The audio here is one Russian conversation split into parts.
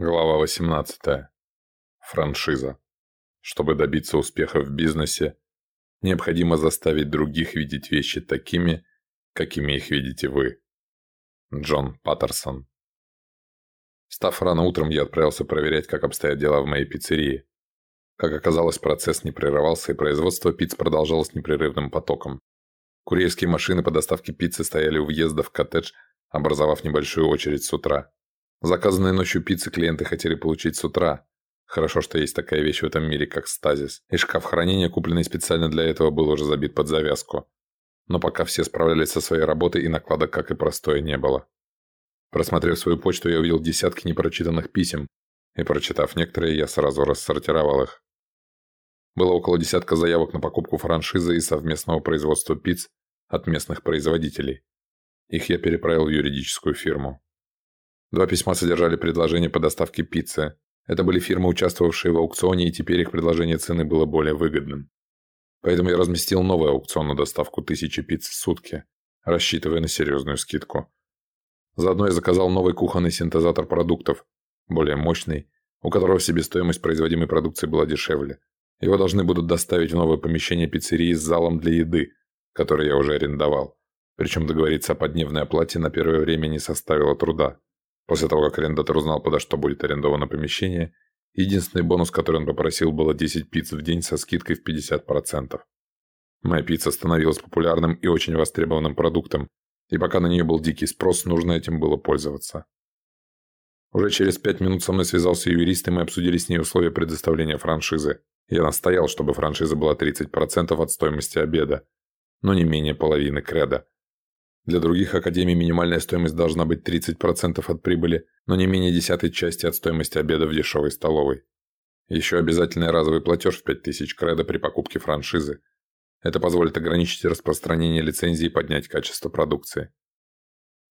Глава 18. Франшиза. Чтобы добиться успеха в бизнесе, необходимо заставить других видеть вещи такими, какими их видите вы. Джон Паттерсон. Став рано утром, я отправился проверять, как обстоят дела в моей пиццерии. Как оказалось, процесс не прерывался, и производство пицц продолжалось непрерывным потоком. Курьерские машины по доставке пиццы стояли у въезда в коттедж, образовав небольшую очередь с утра. Заказанные ночью пиццы клиенты хотели получить с утра. Хорошо, что есть такая вещь в этом мире, как стазис. И шкаф хранения, купленный специально для этого, был уже забит под завязку. Но пока все справлялись со своей работой, и накладок, как и простое, не было. Просмотрев свою почту, я увидел десятки непрочитанных писем, и прочитав некоторые, я сразу рассортировал их. Было около десятка заявок на покупку франшизы и совместного производства пиц от местных производителей. Их я переправил в юридическую фирму. Два письма содержали предложение по доставке пиццы. Это были фирмы, участвовавшие в аукционе, и теперь их предложение цены было более выгодным. Поэтому я разместил новый аукцион на доставку тысячи пиц в сутки, рассчитывая на серьезную скидку. Заодно я заказал новый кухонный синтезатор продуктов, более мощный, у которого себестоимость производимой продукции была дешевле. Его должны будут доставить в новое помещение пиццерии с залом для еды, который я уже арендовал. Причем договориться о подневной оплате на первое время не составило труда. После того, как арендатор узнал, подо что будет арендовано помещение, единственный бонус, который он попросил, было 10 пиц в день со скидкой в 50%. Моя пицца становилась популярным и очень востребованным продуктом, и пока на нее был дикий спрос, нужно этим было пользоваться. Уже через пять минут со мной связался юрист, и мы обсудили с ней условия предоставления франшизы. Я настоял, чтобы франшиза была 30% от стоимости обеда, но не менее половины креда. Для других академий минимальная стоимость должна быть 30% от прибыли, но не менее десятой части от стоимости обеда в дешевой столовой. Еще обязательный разовый платеж в 5000 кредо при покупке франшизы. Это позволит ограничить распространение лицензии и поднять качество продукции.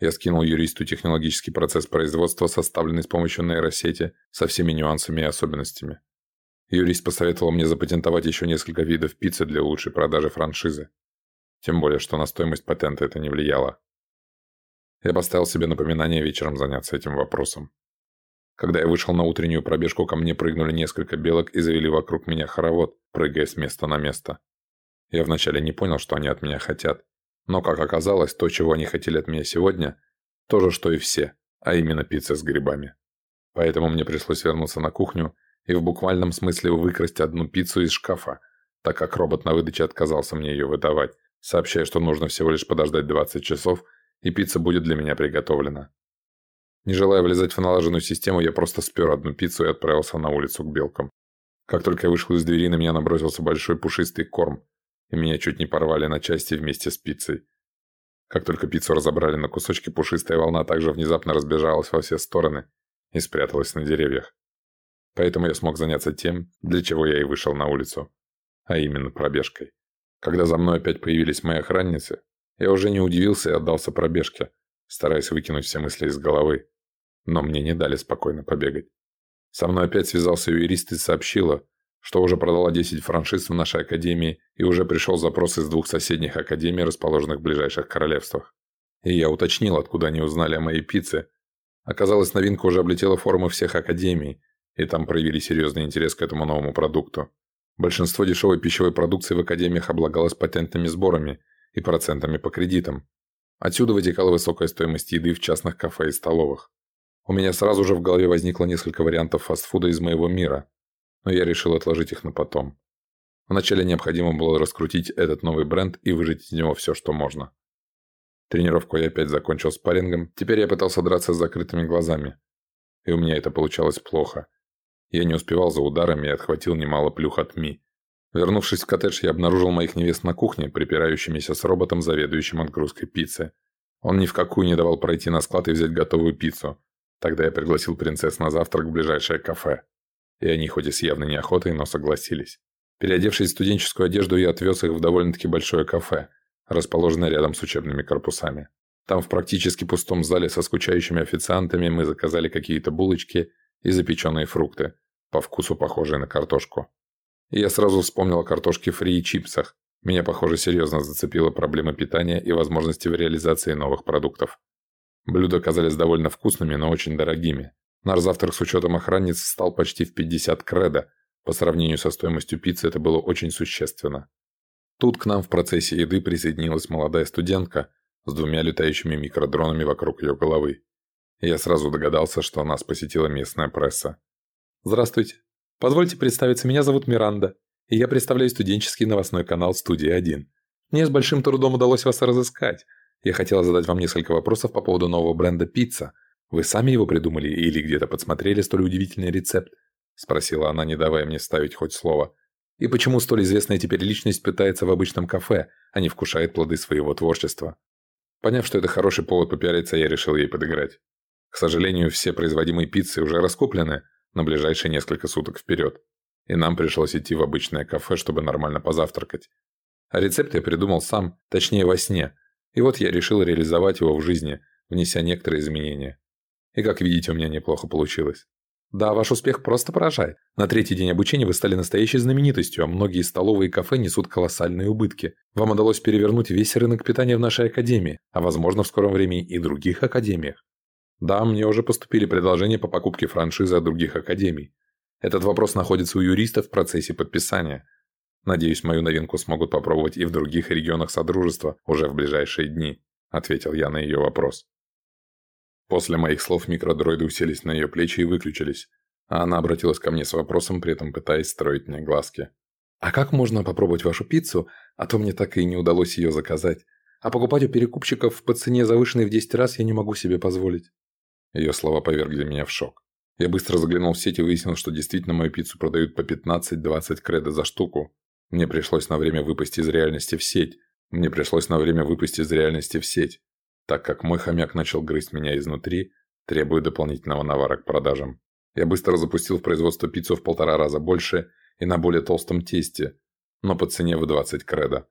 Я скинул юристу технологический процесс производства, составленный с помощью нейросети, со всеми нюансами и особенностями. Юрист посоветовал мне запатентовать еще несколько видов пиццы для лучшей продажи франшизы. Тем более, что на стоимость патента это не влияло. Я поставил себе напоминание вечером заняться этим вопросом. Когда я вышел на утреннюю пробежку, ко мне прыгнули несколько белок и завели вокруг меня хоровод, прыгая с места на место. Я вначале не понял, что они от меня хотят. Но, как оказалось, то, чего они хотели от меня сегодня, то же, что и все, а именно пицца с грибами. Поэтому мне пришлось вернуться на кухню и в буквальном смысле выкрасть одну пиццу из шкафа, так как робот на выдаче отказался мне ее выдавать, сообщая, что нужно всего лишь подождать 20 часов, и пицца будет для меня приготовлена. Не желая влезать в налаженную систему, я просто спер одну пиццу и отправился на улицу к белкам. Как только я вышел из двери, на меня набросился большой пушистый корм, и меня чуть не порвали на части вместе с пиццей. Как только пиццу разобрали на кусочки, пушистая волна также внезапно разбежалась во все стороны и спряталась на деревьях. Поэтому я смог заняться тем, для чего я и вышел на улицу, а именно пробежкой. Когда за мной опять появились мои охранницы, я уже не удивился и отдался пробежке, стараясь выкинуть все мысли из головы. Но мне не дали спокойно побегать. Со мной опять связался юрист и сообщила, что уже продала 10 франшиз в нашей академии и уже пришел запрос из двух соседних академий, расположенных в ближайших королевствах. И я уточнил, откуда они узнали о моей пицце. Оказалось, новинка уже облетела форумы всех академий, и там проявили серьезный интерес к этому новому продукту. Большинство дешевой пищевой продукции в академиях облагалось патентными сборами и процентами по кредитам. Отсюда вытекала высокая стоимость еды в частных кафе и столовых. У меня сразу же в голове возникло несколько вариантов фастфуда из моего мира, но я решил отложить их на потом. Вначале необходимо было раскрутить этот новый бренд и выжать из него все, что можно. Тренировку я опять закончил спаррингом, теперь я пытался драться с закрытыми глазами. И у меня это получалось плохо – я не успевал за ударами и отхватил немало плюх от Ми. Вернувшись в коттедж, я обнаружил моих невест на кухне, припирающимися с роботом, заведующим отгрузкой пиццы. Он ни в какую не давал пройти на склад и взять готовую пиццу. Тогда я пригласил принцесс на завтрак в ближайшее кафе. И они хоть и с явной неохотой, но согласились. Переодевшись в студенческую одежду, я отвез их в довольно-таки большое кафе, расположенное рядом с учебными корпусами. Там в практически пустом зале со скучающими официантами мы заказали какие-то булочки и запеченные фрукты, по вкусу похожие на картошку. Я сразу вспомнил о картошке фри и чипсах. Меня, похоже, серьезно зацепила проблема питания и возможности в реализации новых продуктов. Блюда казались довольно вкусными, но очень дорогими. Наш завтрак с учетом охранниц стал почти в 50 кредо. По сравнению со стоимостью пиццы это было очень существенно. Тут к нам в процессе еды присоединилась молодая студентка с двумя летающими микродронами вокруг ее головы. Я сразу догадался, что нас посетила местная пресса. «Здравствуйте. Позвольте представиться, меня зовут Миранда, и я представляю студенческий новостной канал «Студия-1». Мне с большим трудом удалось вас разыскать. Я хотела задать вам несколько вопросов по поводу нового бренда «Пицца». Вы сами его придумали или где-то подсмотрели столь удивительный рецепт?» Спросила она, не давая мне ставить хоть слово. «И почему столь известная теперь личность пытается в обычном кафе, а не вкушает плоды своего творчества?» Поняв, что это хороший повод попиариться, я решил ей подыграть. К сожалению, все производимые пиццы уже раскуплены на ближайшие несколько суток вперед. И нам пришлось идти в обычное кафе, чтобы нормально позавтракать. А рецепт я придумал сам, точнее во сне. И вот я решил реализовать его в жизни, внеся некоторые изменения. И как видите, у меня неплохо получилось. Да, ваш успех просто поражает. На третий день обучения вы стали настоящей знаменитостью, а многие столовые и кафе несут колоссальные убытки. Вам удалось перевернуть весь рынок питания в нашей академии, а возможно в скором времени и других академиях. Да, мне уже поступили предложения по покупке франшизы от других академий. Этот вопрос находится у юристов в процессе подписания. Надеюсь, мою новинку смогут попробовать и в других регионах Содружества уже в ближайшие дни», – ответил я на ее вопрос. После моих слов микродроиды уселись на ее плечи и выключились, а она обратилась ко мне с вопросом, при этом пытаясь строить мне глазки. «А как можно попробовать вашу пиццу, а то мне так и не удалось ее заказать? А покупать у перекупщиков по цене завышенной в 10 раз я не могу себе позволить». Ее слова повергли меня в шок. Я быстро заглянул в сеть и выяснил, что действительно мою пиццу продают по 15-20 кредо за штуку. Мне пришлось на время выпасть из реальности в сеть. Мне пришлось на время выпасть из реальности в сеть, так как мой хомяк начал грызть меня изнутри, требуя дополнительного навара к продажам. Я быстро запустил в производство пиццу в полтора раза больше и на более толстом тесте, но по цене в 20 кредо,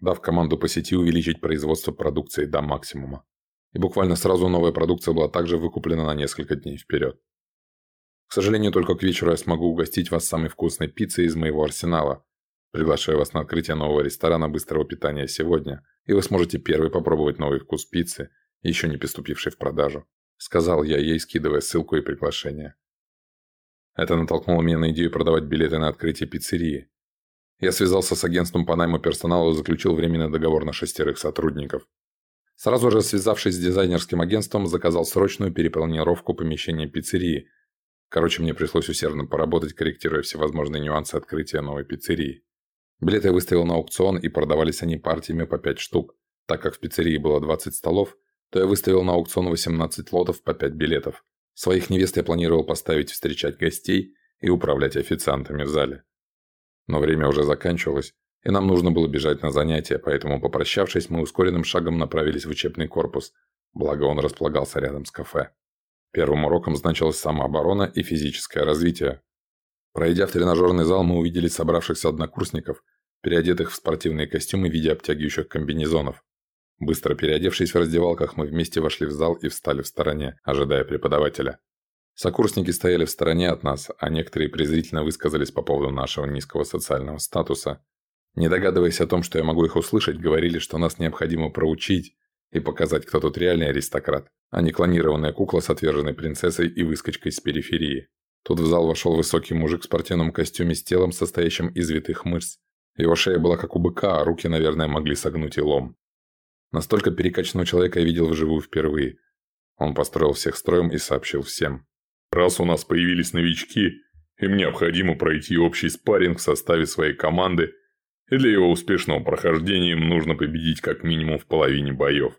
дав команду по сети увеличить производство продукции до максимума и буквально сразу новая продукция была также выкуплена на несколько дней вперед. К сожалению, только к вечеру я смогу угостить вас самой вкусной пиццей из моего арсенала. Приглашаю вас на открытие нового ресторана быстрого питания сегодня, и вы сможете первый попробовать новый вкус пиццы, еще не приступивший в продажу. Сказал я ей, скидывая ссылку и приглашение. Это натолкнуло меня на идею продавать билеты на открытие пиццерии. Я связался с агентством по найму персонала и заключил временный договор на шестерых сотрудников. Сразу же связавшись с дизайнерским агентством, заказал срочную перепланировку помещения пиццерии. Короче, мне пришлось усердно поработать, корректируя всевозможные нюансы открытия новой пиццерии. Билеты я выставил на аукцион, и продавались они партиями по 5 штук. Так как в пиццерии было 20 столов, то я выставил на аукцион 18 лотов по 5 билетов. Своих невест я планировал поставить встречать гостей и управлять официантами в зале. Но время уже заканчивалось, и нам нужно было бежать на занятия, поэтому, попрощавшись, мы ускоренным шагом направились в учебный корпус, благо он располагался рядом с кафе. Первым уроком значилась самооборона и физическое развитие. Пройдя в тренажерный зал, мы увидели собравшихся однокурсников, переодетых в спортивные костюмы в виде обтягивающих комбинезонов. Быстро переодевшись в раздевалках, мы вместе вошли в зал и встали в стороне, ожидая преподавателя. Сокурсники стояли в стороне от нас, а некоторые презрительно высказались по поводу нашего низкого социального статуса не догадываясь о том, что я могу их услышать, говорили, что нас необходимо проучить и показать, кто тут реальный аристократ, а не клонированная кукла с отверженной принцессой и выскочкой с периферии. Тут в зал вошел высокий мужик в спортивном костюме с телом, состоящим из витых мышц. Его шея была как у быка, а руки, наверное, могли согнуть и лом. Настолько перекачанного человека я видел вживую впервые. Он построил всех строем и сообщил всем. «Раз у нас появились новички, им необходимо пройти общий спарринг в составе своей команды для его успешного прохождения им нужно победить как минимум в половине боев.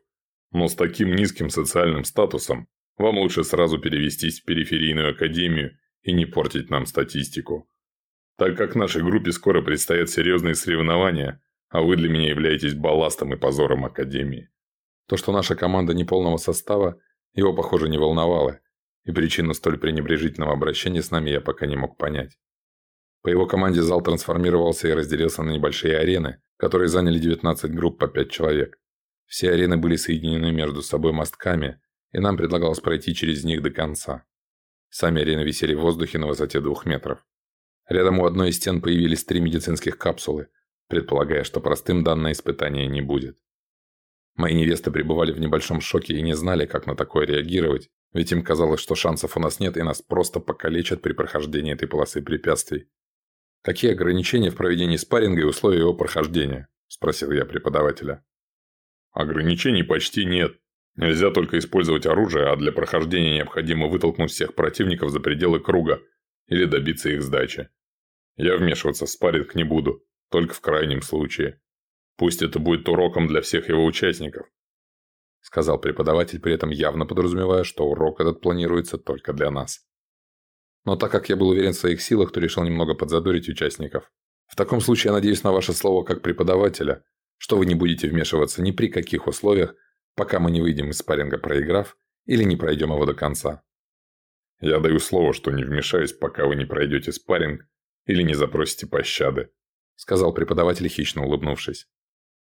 Но с таким низким социальным статусом вам лучше сразу перевестись в периферийную академию и не портить нам статистику. Так как нашей группе скоро предстоят серьезные соревнования, а вы для меня являетесь балластом и позором академии. То, что наша команда не полного состава, его, похоже, не волновало, и причину столь пренебрежительного обращения с нами я пока не мог понять. По его команде зал трансформировался и разделился на небольшие арены, которые заняли 19 групп по 5 человек. Все арены были соединены между собой мостками, и нам предлагалось пройти через них до конца. Сами арены висели в воздухе на высоте двух метров. Рядом у одной из стен появились три медицинских капсулы, предполагая, что простым данное испытание не будет. Мои невесты пребывали в небольшом шоке и не знали, как на такое реагировать, Ведь им казалось, что шансов у нас нет, и нас просто покалечат при прохождении этой полосы препятствий. «Какие ограничения в проведении спарринга и условия его прохождения?» – спросил я преподавателя. «Ограничений почти нет. Нельзя только использовать оружие, а для прохождения необходимо вытолкнуть всех противников за пределы круга или добиться их сдачи. Я вмешиваться в спарринг не буду, только в крайнем случае. Пусть это будет уроком для всех его участников сказал преподаватель, при этом явно подразумевая, что урок этот планируется только для нас. Но так как я был уверен в своих силах, то решил немного подзадорить участников. В таком случае я надеюсь на ваше слово как преподавателя, что вы не будете вмешиваться ни при каких условиях, пока мы не выйдем из спарринга проиграв или не пройдем его до конца. Я даю слово, что не вмешаюсь, пока вы не пройдете спарринг или не запросите пощады, сказал преподаватель, хищно улыбнувшись.